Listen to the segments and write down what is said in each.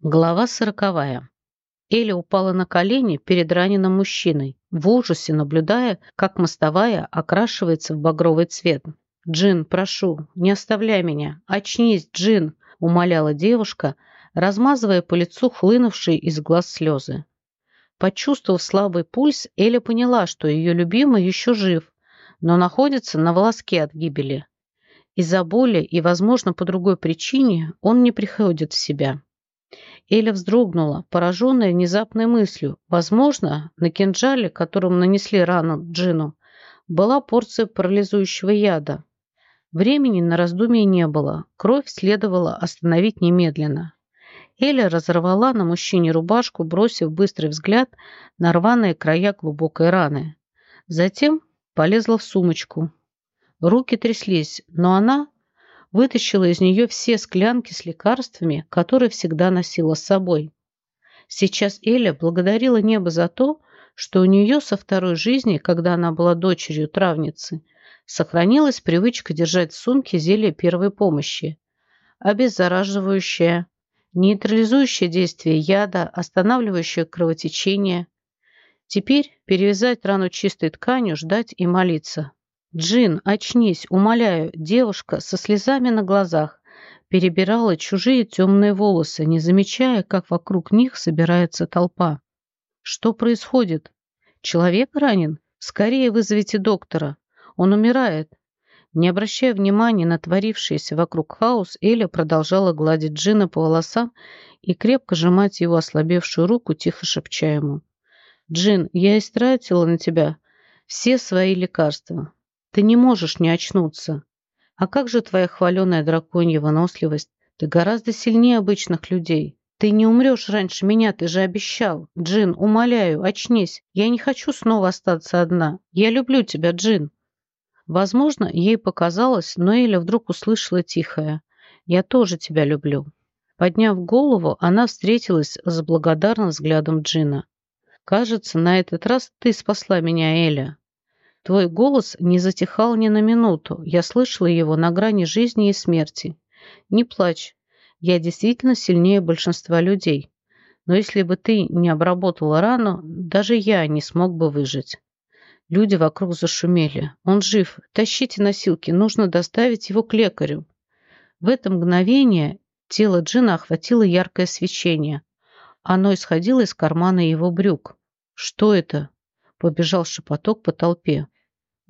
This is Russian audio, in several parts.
Глава сороковая. Эля упала на колени перед раненым мужчиной, в ужасе наблюдая, как мостовая окрашивается в багровый цвет. «Джин, прошу, не оставляй меня! Очнись, Джин!» – умоляла девушка, размазывая по лицу хлынувшие из глаз слезы. Почувствовав слабый пульс, Эля поняла, что ее любимый еще жив, но находится на волоске от гибели. Из-за боли и, возможно, по другой причине он не приходит в себя. Эля вздрогнула, пораженная внезапной мыслью. Возможно, на кинжале, которым нанесли рану Джину, была порция парализующего яда. Времени на раздумье не было. Кровь следовало остановить немедленно. Эля разорвала на мужчине рубашку, бросив быстрый взгляд на рваные края глубокой раны. Затем полезла в сумочку. Руки тряслись, но она вытащила из нее все склянки с лекарствами, которые всегда носила с собой. Сейчас Эля благодарила небо за то, что у нее со второй жизни, когда она была дочерью травницы, сохранилась привычка держать в сумке зелье первой помощи, обеззараживающее, нейтрализующее действие яда, останавливающее кровотечение. Теперь перевязать рану чистой тканью, ждать и молиться. «Джин, очнись, умоляю!» Девушка со слезами на глазах перебирала чужие темные волосы, не замечая, как вокруг них собирается толпа. «Что происходит? Человек ранен? Скорее вызовите доктора. Он умирает!» Не обращая внимания на творившийся вокруг хаос, Эля продолжала гладить Джина по волосам и крепко сжимать его ослабевшую руку, тихо шепча ему. «Джин, я истратила на тебя все свои лекарства. Ты не можешь не очнуться. А как же твоя хваленая драконья выносливость? Ты гораздо сильнее обычных людей. Ты не умрешь раньше меня, ты же обещал. Джин, умоляю, очнись. Я не хочу снова остаться одна. Я люблю тебя, Джин. Возможно, ей показалось, но Эля вдруг услышала тихое. «Я тоже тебя люблю». Подняв голову, она встретилась с благодарным взглядом Джина. «Кажется, на этот раз ты спасла меня, Эля. Твой голос не затихал ни на минуту. Я слышала его на грани жизни и смерти. Не плачь. Я действительно сильнее большинства людей. Но если бы ты не обработала рану, даже я не смог бы выжить. Люди вокруг зашумели. Он жив. Тащите носилки. Нужно доставить его к лекарю. В это мгновение тело Джина охватило яркое свечение. Оно исходило из кармана его брюк. «Что это?» Побежал шепоток по толпе.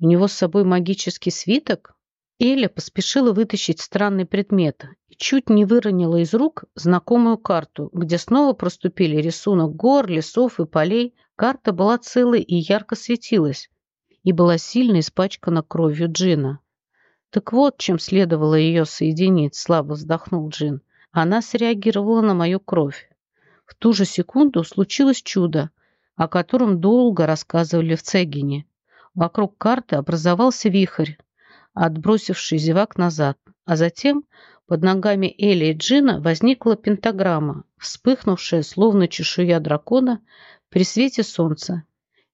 У него с собой магический свиток? Эля поспешила вытащить странный предмет и чуть не выронила из рук знакомую карту, где снова проступили рисунок гор, лесов и полей. Карта была целой и ярко светилась, и была сильно испачкана кровью Джина. Так вот, чем следовало ее соединить, слабо вздохнул Джин. Она среагировала на мою кровь. В ту же секунду случилось чудо, о котором долго рассказывали в Цегине. Вокруг карты образовался вихрь, отбросивший зевак назад, а затем под ногами Эли и Джина возникла пентаграмма, вспыхнувшая, словно чешуя дракона, при свете солнца,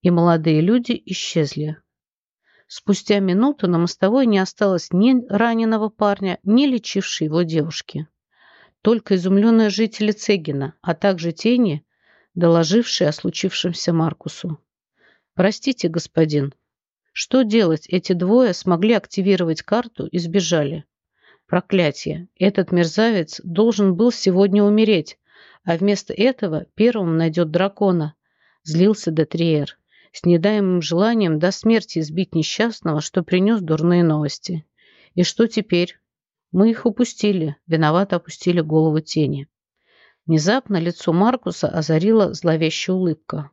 и молодые люди исчезли. Спустя минуту на мостовой не осталось ни раненого парня, ни лечившей его девушки. Только изумленные жители Цегина, а также тени, доложившие о случившемся Маркусу. «Простите, господин», что делать? Эти двое смогли активировать карту и сбежали. Проклятие. Этот мерзавец должен был сегодня умереть, а вместо этого первым найдет дракона. Злился Детриер, с недаемым желанием до смерти избить несчастного, что принес дурные новости. И что теперь? Мы их упустили, виновато опустили голову тени. Внезапно лицо Маркуса озарила зловещая улыбка.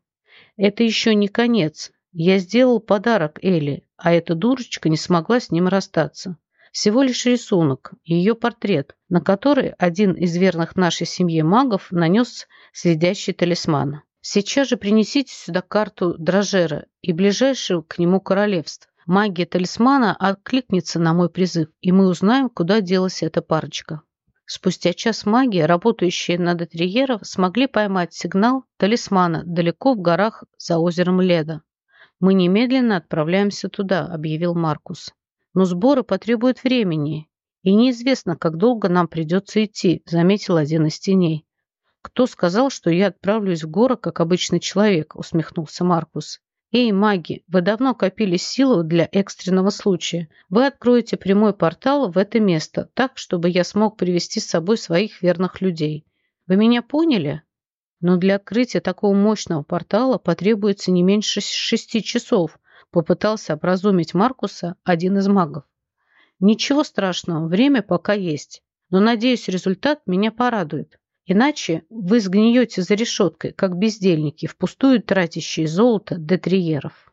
Это еще не конец. Я сделал подарок Элли, а эта дурочка не смогла с ним расстаться. Всего лишь рисунок, ее портрет, на который один из верных нашей семье магов нанес следящий талисман. Сейчас же принесите сюда карту Дрожера и ближайшего к нему королевств. Магия талисмана откликнется на мой призыв, и мы узнаем, куда делась эта парочка. Спустя час маги, работающие над Этерьеров, смогли поймать сигнал талисмана далеко в горах за озером Леда. «Мы немедленно отправляемся туда», — объявил Маркус. «Но сборы потребуют времени, и неизвестно, как долго нам придется идти», — заметил один из теней. «Кто сказал, что я отправлюсь в город, как обычный человек?» – усмехнулся Маркус. «Эй, маги, вы давно копили силу для экстренного случая. Вы откроете прямой портал в это место, так, чтобы я смог привести с собой своих верных людей. Вы меня поняли?» «Но для открытия такого мощного портала потребуется не меньше шести часов», – попытался образумить Маркуса один из магов. «Ничего страшного, время пока есть, но, надеюсь, результат меня порадует». Иначе вы сгниете за решеткой, как бездельники, впустую тратящие золото детриеров.